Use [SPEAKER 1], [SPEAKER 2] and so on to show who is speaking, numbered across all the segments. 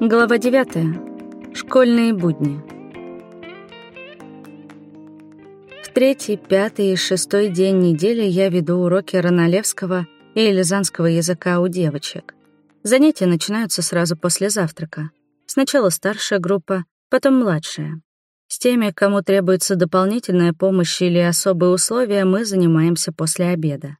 [SPEAKER 1] Глава 9. Школьные будни. В третий, пятый и шестой день недели я веду уроки Роналевского и элизанского языка у девочек. Занятия начинаются сразу после завтрака. Сначала старшая группа, потом младшая. С теми, кому требуется дополнительная помощь или особые условия, мы занимаемся после обеда.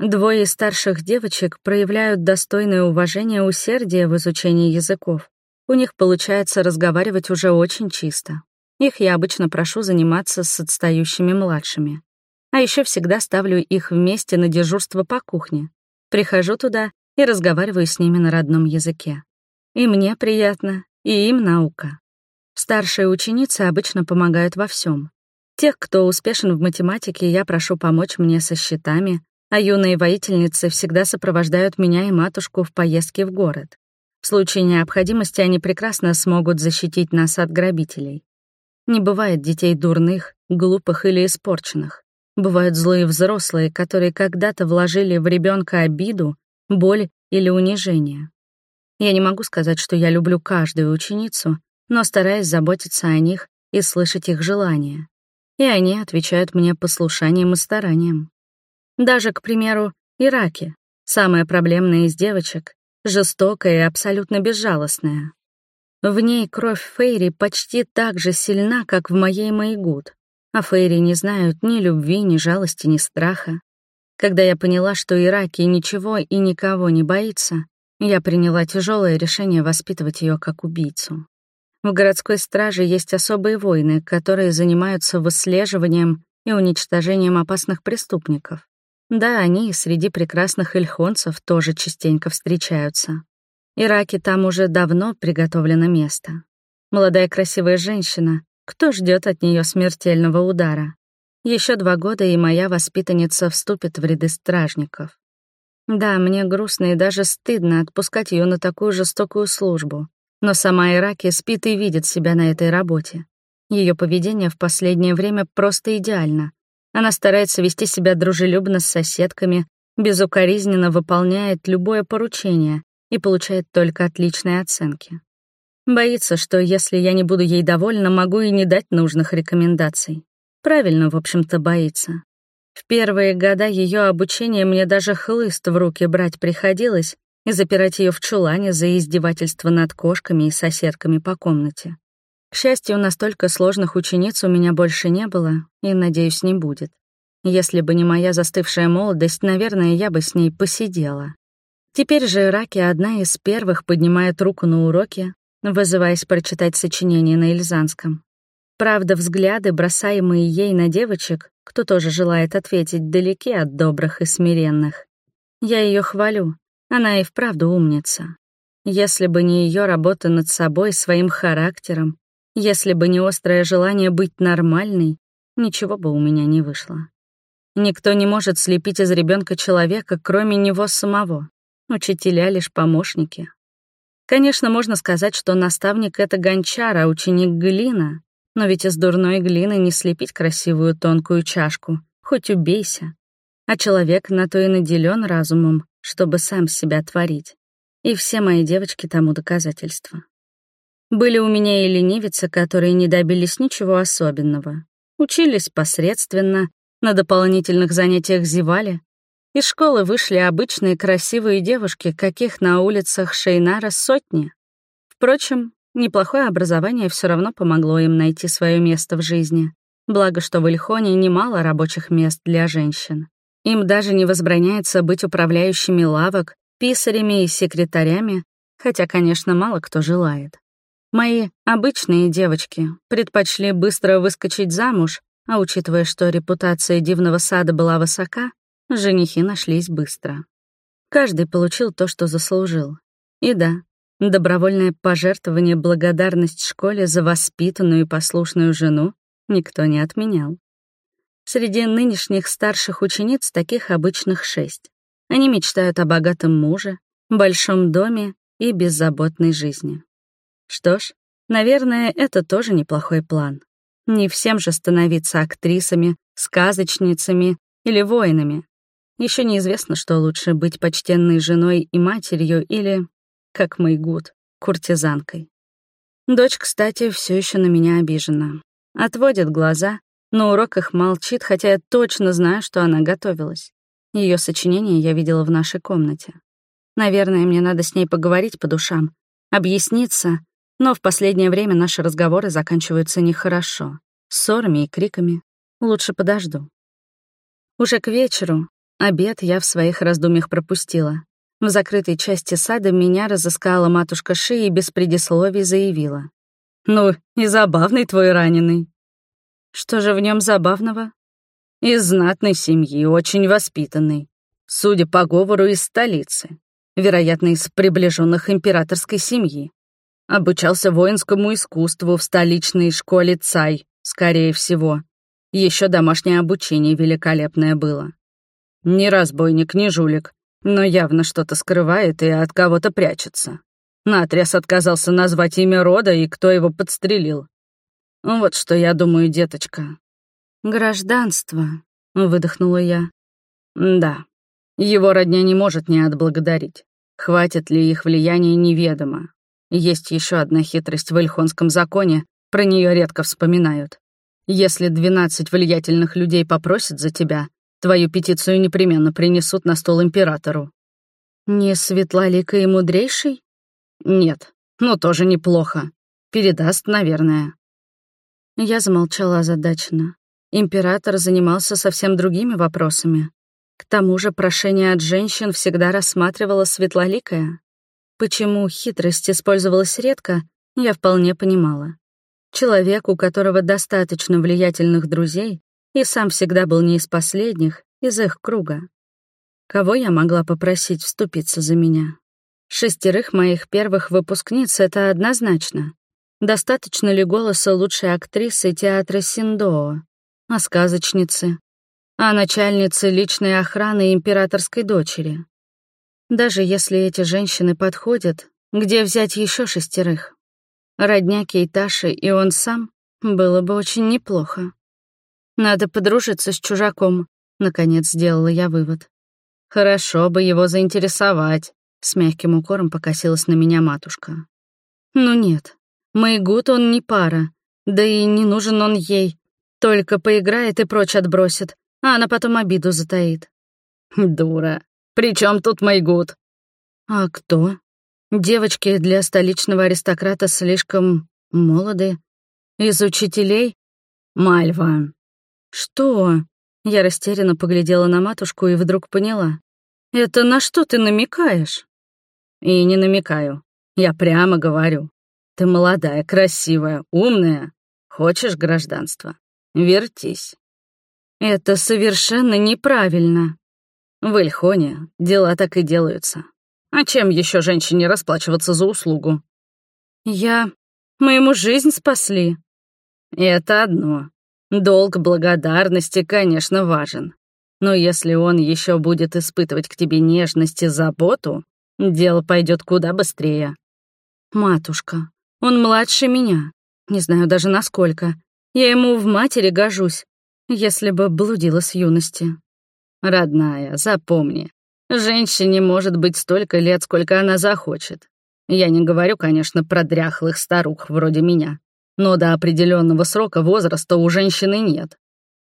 [SPEAKER 1] Двое старших девочек проявляют достойное уважение и усердие в изучении языков, у них получается разговаривать уже очень чисто. Их я обычно прошу заниматься с отстающими младшими. А еще всегда ставлю их вместе на дежурство по кухне. Прихожу туда и разговариваю с ними на родном языке. И мне приятно, и им наука. Старшие ученицы обычно помогают во всем. Тех, кто успешен в математике, я прошу помочь мне со счетами, а юные воительницы всегда сопровождают меня и матушку в поездке в город. В случае необходимости они прекрасно смогут защитить нас от грабителей. Не бывает детей дурных, глупых или испорченных. Бывают злые взрослые, которые когда-то вложили в ребенка обиду, боль или унижение. Я не могу сказать, что я люблю каждую ученицу, но стараюсь заботиться о них и слышать их желания. И они отвечают мне послушанием и старанием. Даже, к примеру, Ираки, самая проблемная из девочек, жестокая и абсолютно безжалостная. В ней кровь Фейри почти так же сильна, как в моей Майгуд, а Фейри не знают ни любви, ни жалости, ни страха. Когда я поняла, что Ираки ничего и никого не боится, я приняла тяжелое решение воспитывать ее как убийцу. В городской страже есть особые воины, которые занимаются выслеживанием и уничтожением опасных преступников. Да, они среди прекрасных эльхонцев тоже частенько встречаются. Ираки там уже давно приготовлено место. Молодая красивая женщина, кто ждет от нее смертельного удара? Еще два года, и моя воспитанница вступит в ряды стражников. Да, мне грустно и даже стыдно отпускать ее на такую жестокую службу, но сама Ираки спит и видит себя на этой работе. Ее поведение в последнее время просто идеально. Она старается вести себя дружелюбно с соседками, безукоризненно выполняет любое поручение и получает только отличные оценки. Боится, что если я не буду ей довольна, могу и не дать нужных рекомендаций. Правильно, в общем-то, боится. В первые года ее обучения мне даже хлыст в руки брать приходилось и запирать ее в чулане за издевательство над кошками и соседками по комнате. К счастью, настолько сложных учениц у меня больше не было и, надеюсь, не будет. Если бы не моя застывшая молодость, наверное, я бы с ней посидела. Теперь же Раки одна из первых поднимает руку на уроке, вызываясь прочитать сочинение на Ильзанском. Правда, взгляды, бросаемые ей на девочек, кто тоже желает ответить, далеки от добрых и смиренных. Я ее хвалю, она и вправду умница. Если бы не ее работа над собой, своим характером, если бы не острое желание быть нормальной, ничего бы у меня не вышло. Никто не может слепить из ребенка человека, кроме него самого. Учителя — лишь помощники. Конечно, можно сказать, что наставник — это гончар, а ученик — глина. Но ведь из дурной глины не слепить красивую тонкую чашку, хоть убейся. А человек на то и наделен разумом, чтобы сам себя творить. И все мои девочки тому доказательство. Были у меня и ленивицы, которые не добились ничего особенного. Учились посредственно, на дополнительных занятиях зевали. Из школы вышли обычные красивые девушки, каких на улицах Шейнара сотни. Впрочем, неплохое образование все равно помогло им найти свое место в жизни. Благо, что в Ильхоне немало рабочих мест для женщин. Им даже не возбраняется быть управляющими лавок, писарями и секретарями, хотя, конечно, мало кто желает. Мои обычные девочки предпочли быстро выскочить замуж, а учитывая, что репутация дивного сада была высока, женихи нашлись быстро. Каждый получил то, что заслужил. И да, добровольное пожертвование благодарность школе за воспитанную и послушную жену никто не отменял. Среди нынешних старших учениц таких обычных шесть. Они мечтают о богатом муже, большом доме и беззаботной жизни. Что ж, наверное, это тоже неплохой план. Не всем же становиться актрисами, сказочницами или воинами. Еще неизвестно, что лучше быть почтенной женой и матерью или, как Майгуд, куртизанкой. Дочь, кстати, все еще на меня обижена. Отводит глаза, на уроках молчит, хотя я точно знаю, что она готовилась. Ее сочинение я видела в нашей комнате. Наверное, мне надо с ней поговорить по душам, объясниться, но в последнее время наши разговоры заканчиваются нехорошо, ссорами и криками. Лучше подожду. Уже к вечеру обед я в своих раздумьях пропустила. В закрытой части сада меня разыскала матушка Ши и без предисловий заявила. «Ну, и забавный твой раненый». «Что же в нем забавного?» «Из знатной семьи, очень воспитанный. Судя по говору, из столицы. Вероятно, из приближенных императорской семьи. Обучался воинскому искусству в столичной школе Цай, скорее всего. Еще домашнее обучение великолепное было. Ни разбойник, ни жулик, но явно что-то скрывает и от кого-то прячется. Наотрез отказался назвать имя рода и кто его подстрелил. Вот что я думаю, деточка. «Гражданство», — выдохнула я. «Да, его родня не может не отблагодарить. Хватит ли их влияния, неведомо. Есть еще одна хитрость в Эльхонском законе, про нее редко вспоминают. Если двенадцать влиятельных людей попросят за тебя, твою петицию непременно принесут на стол императору. Не светлоликой и мудрейший? Нет, но тоже неплохо. Передаст, наверное. Я замолчала озадаченно. Император занимался совсем другими вопросами. К тому же прошение от женщин всегда рассматривала светлоликая. Почему хитрость использовалась редко, я вполне понимала. Человек, у которого достаточно влиятельных друзей, и сам всегда был не из последних, из их круга. Кого я могла попросить вступиться за меня? Шестерых моих первых выпускниц — это однозначно. Достаточно ли голоса лучшей актрисы театра Синдоо? А сказочницы? А начальницы личной охраны императорской дочери? Даже если эти женщины подходят, где взять еще шестерых? Родня Кейташи и он сам было бы очень неплохо. Надо подружиться с чужаком, наконец сделала я вывод. Хорошо бы его заинтересовать, с мягким укором покосилась на меня матушка. Ну нет, Майгут он не пара, да и не нужен он ей. Только поиграет и прочь отбросит, а она потом обиду затаит. Дура, при чем тут Майгут? А кто? Девочки для столичного аристократа слишком молоды. Из учителей? Мальва. Что? Я растерянно поглядела на матушку и вдруг поняла. Это на что ты намекаешь? И не намекаю. Я прямо говорю. Ты молодая, красивая, умная. Хочешь гражданство? Вертись. Это совершенно неправильно. В Эльхоне дела так и делаются. А чем еще женщине расплачиваться за услугу? Я... Мы ему жизнь спасли. Это одно. Долг благодарности, конечно, важен. Но если он еще будет испытывать к тебе нежность и заботу, дело пойдет куда быстрее. Матушка, он младше меня. Не знаю даже насколько. Я ему в матери гожусь, если бы блудила с юности. Родная, запомни, женщине может быть столько лет, сколько она захочет. Я не говорю, конечно, про дряхлых старух вроде меня, но до определенного срока возраста у женщины нет.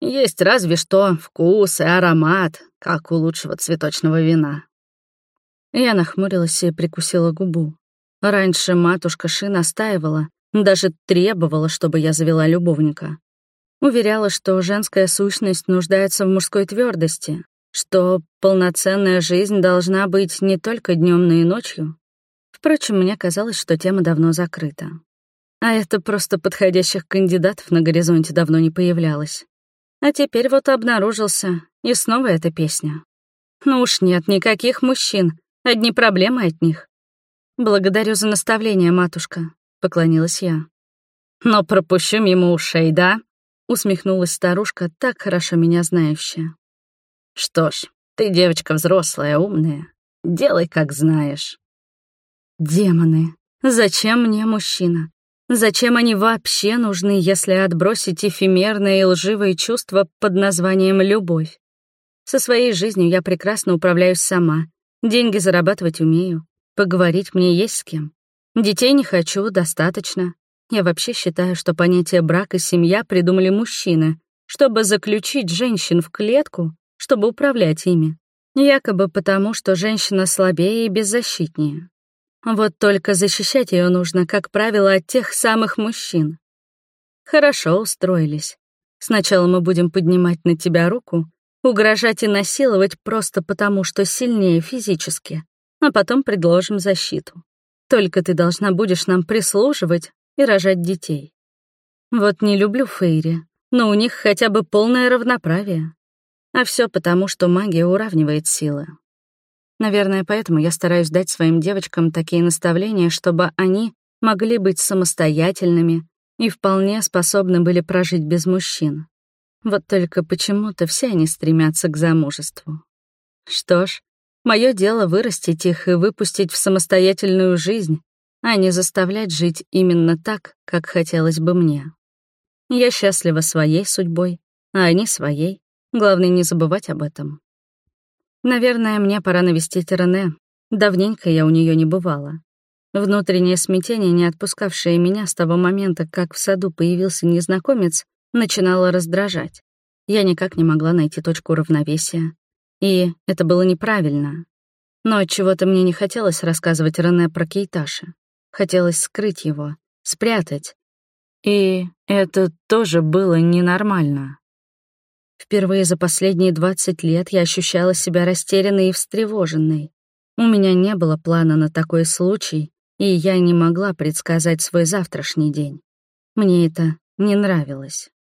[SPEAKER 1] Есть разве что вкус и аромат, как у лучшего цветочного вина. Я нахмурилась и прикусила губу. Раньше матушка Ши настаивала, даже требовала, чтобы я завела любовника. Уверяла, что женская сущность нуждается в мужской твердости, что полноценная жизнь должна быть не только днем, но и ночью. Впрочем, мне казалось, что тема давно закрыта. А это просто подходящих кандидатов на горизонте давно не появлялось. А теперь вот обнаружился, и снова эта песня. Ну уж нет никаких мужчин, одни проблемы от них. «Благодарю за наставление, матушка», — поклонилась я. «Но пропущу мимо ушей, да?» Усмехнулась старушка, так хорошо меня знающая. Что ж, ты девочка взрослая, умная. Делай, как знаешь. Демоны, зачем мне мужчина? Зачем они вообще нужны, если отбросить эфемерные и лживые чувства под названием «любовь»? Со своей жизнью я прекрасно управляюсь сама. Деньги зарабатывать умею. Поговорить мне есть с кем. Детей не хочу, достаточно. Я вообще считаю, что понятие брак и семья придумали мужчины, чтобы заключить женщин в клетку, чтобы управлять ими. Якобы потому, что женщина слабее и беззащитнее. Вот только защищать ее нужно, как правило, от тех самых мужчин. Хорошо устроились. Сначала мы будем поднимать на тебя руку, угрожать и насиловать просто потому, что сильнее физически, а потом предложим защиту. Только ты должна будешь нам прислуживать и рожать детей. Вот не люблю Фейри, но у них хотя бы полное равноправие. А все потому, что магия уравнивает силы. Наверное, поэтому я стараюсь дать своим девочкам такие наставления, чтобы они могли быть самостоятельными и вполне способны были прожить без мужчин. Вот только почему-то все они стремятся к замужеству. Что ж, мое дело вырастить их и выпустить в самостоятельную жизнь, а не заставлять жить именно так, как хотелось бы мне. Я счастлива своей судьбой, а они своей. Главное, не забывать об этом. Наверное, мне пора навестить Рене. Давненько я у нее не бывала. Внутреннее смятение, не отпускавшее меня с того момента, как в саду появился незнакомец, начинало раздражать. Я никак не могла найти точку равновесия. И это было неправильно. Но чего-то мне не хотелось рассказывать Рене про Кейташа. Хотелось скрыть его, спрятать. И это тоже было ненормально. Впервые за последние 20 лет я ощущала себя растерянной и встревоженной. У меня не было плана на такой случай, и я не могла предсказать свой завтрашний день. Мне это не нравилось.